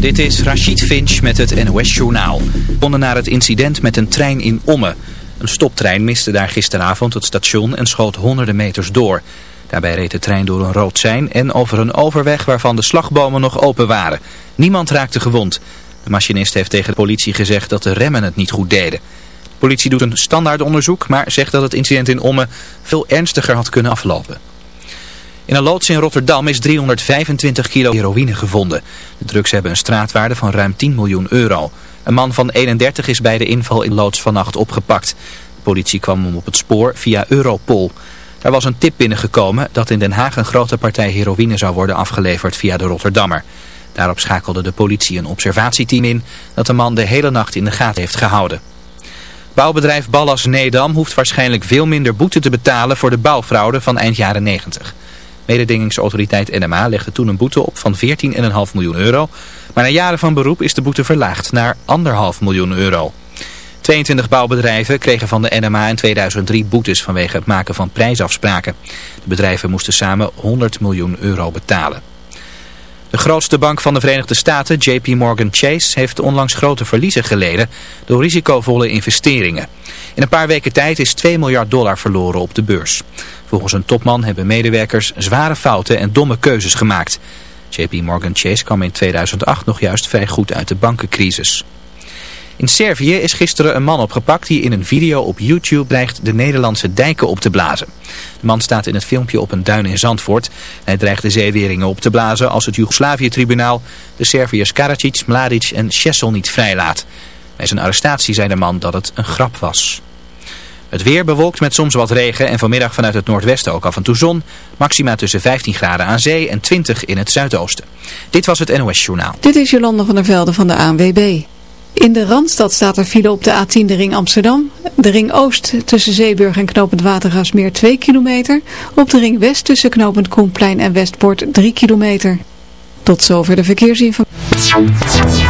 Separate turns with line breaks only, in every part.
Dit is Rachid Finch met het NOS Journaal. Bonden naar het incident met een trein in Ommen. Een stoptrein miste daar gisteravond het station en schoot honderden meters door. Daarbij reed de trein door een rood sein en over een overweg waarvan de slagbomen nog open waren. Niemand raakte gewond. De machinist heeft tegen de politie gezegd dat de remmen het niet goed deden. De politie doet een standaard onderzoek, maar zegt dat het incident in Ommen veel ernstiger had kunnen aflopen. In een loods in Rotterdam is 325 kilo heroïne gevonden. De drugs hebben een straatwaarde van ruim 10 miljoen euro. Een man van 31 is bij de inval in loods vannacht opgepakt. De politie kwam hem op het spoor via Europol. Er was een tip binnengekomen dat in Den Haag een grote partij heroïne zou worden afgeleverd via de Rotterdammer. Daarop schakelde de politie een observatieteam in dat de man de hele nacht in de gaten heeft gehouden. Bouwbedrijf Ballas Nedam hoeft waarschijnlijk veel minder boete te betalen voor de bouwfraude van eind jaren 90. Mededingingsautoriteit NMA legde toen een boete op van 14,5 miljoen euro. Maar na jaren van beroep is de boete verlaagd naar 1,5 miljoen euro. 22 bouwbedrijven kregen van de NMA in 2003 boetes vanwege het maken van prijsafspraken. De bedrijven moesten samen 100 miljoen euro betalen. De grootste bank van de Verenigde Staten, JP Morgan Chase, heeft onlangs grote verliezen geleden door risicovolle investeringen. In een paar weken tijd is 2 miljard dollar verloren op de beurs. Volgens een topman hebben medewerkers zware fouten en domme keuzes gemaakt. JP Morgan Chase kwam in 2008 nog juist vrij goed uit de bankencrisis. In Servië is gisteren een man opgepakt die in een video op YouTube dreigt de Nederlandse dijken op te blazen. De man staat in het filmpje op een duin in Zandvoort. Hij dreigt de zeeweringen op te blazen als het Joegoslavië-tribunaal de Serviërs Karadzic, Mladic en Šešelj niet vrijlaat. Bij zijn arrestatie zei de man dat het een grap was. Het weer bewolkt met soms wat regen en vanmiddag vanuit het noordwesten ook af en toe zon. Maxima tussen 15 graden aan zee en 20 in het zuidoosten. Dit was het NOS Journaal.
Dit is Jolanda van der Velde van de ANWB. In de Randstad staat er file op de A10 de ring Amsterdam. De ring Oost tussen Zeeburg en Knopend Watergasmeer 2 kilometer. Op de ring West tussen Knopend Koenplein en Westpoort 3 kilometer. Tot zover de verkeersinformatie.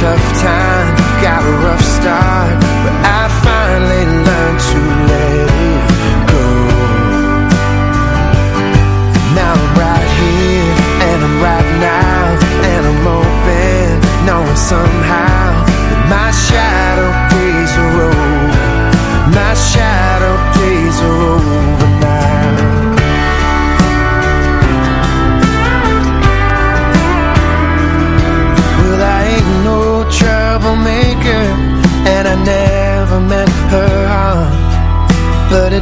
tough time, got a rough start.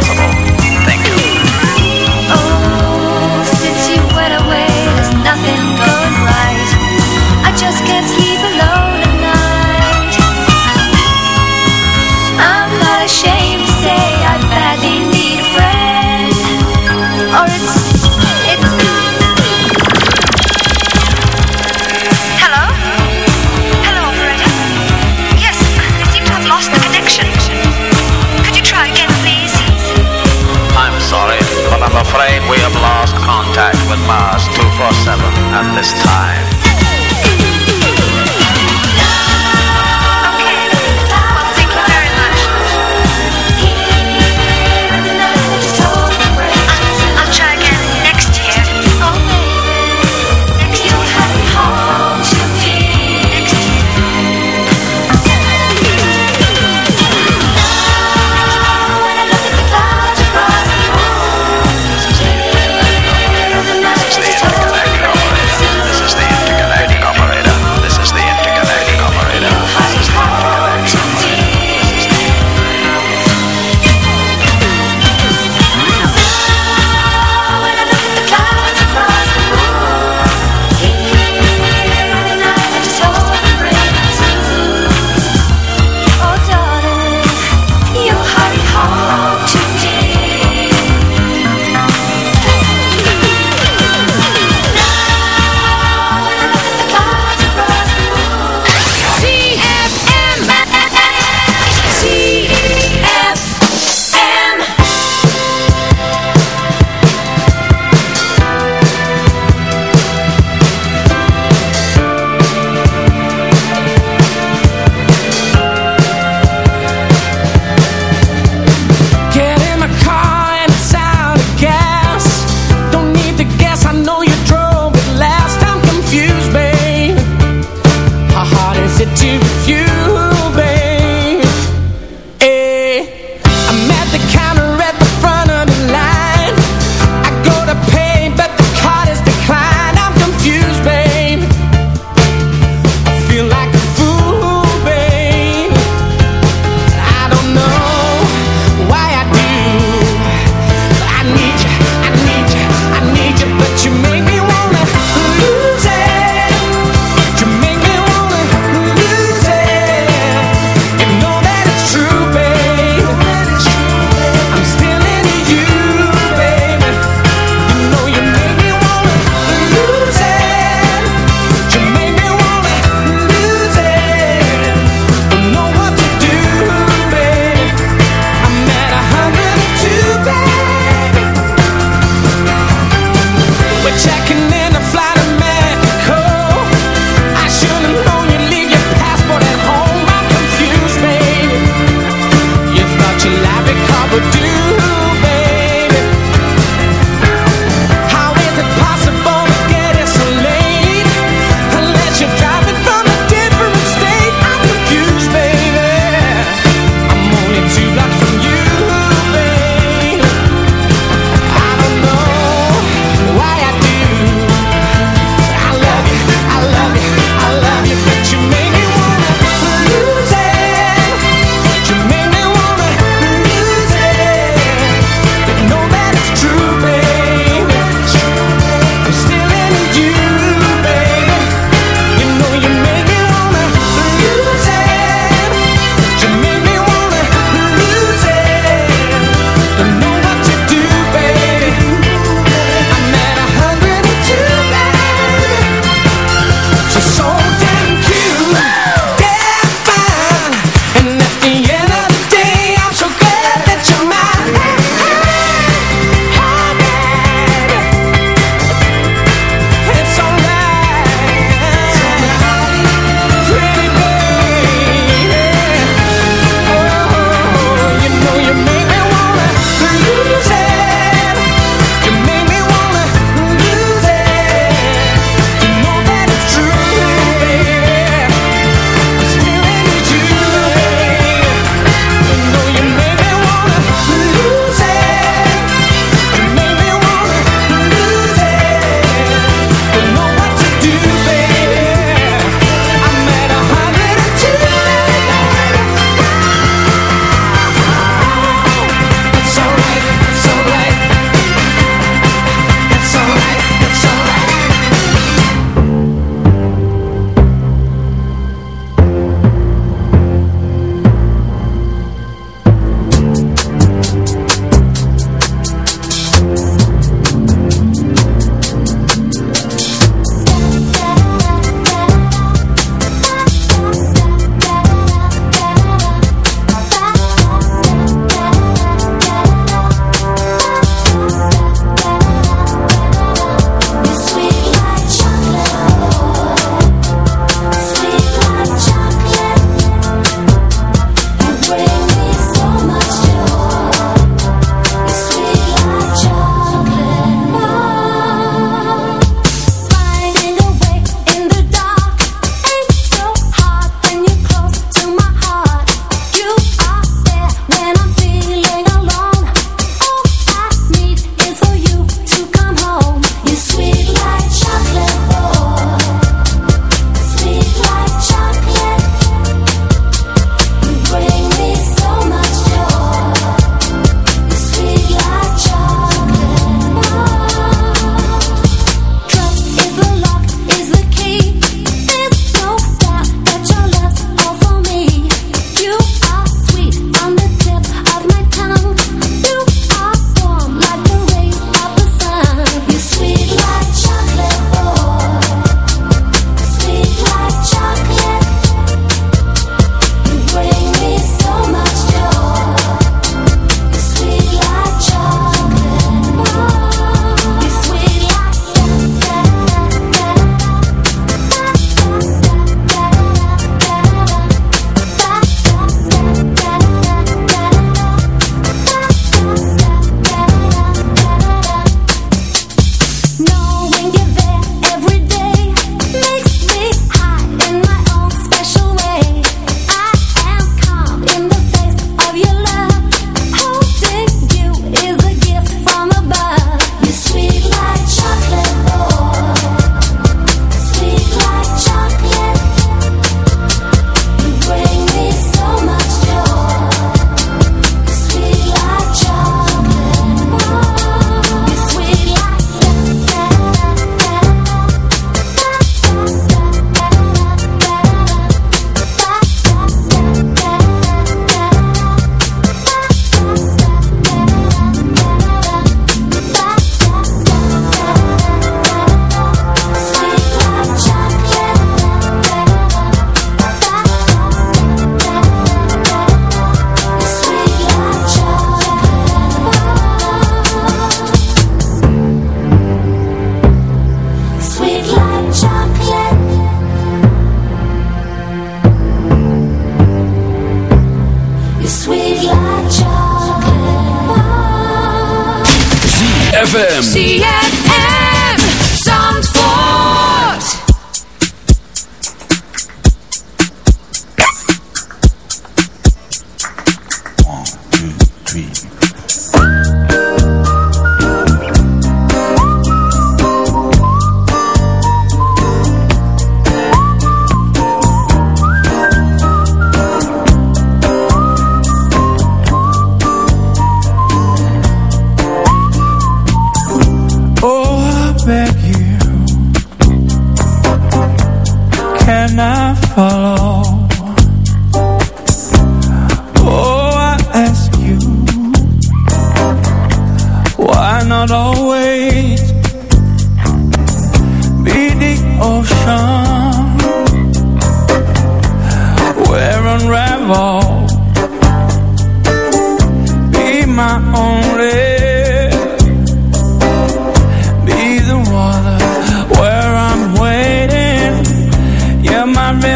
Possible. 247 at this time.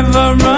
never run.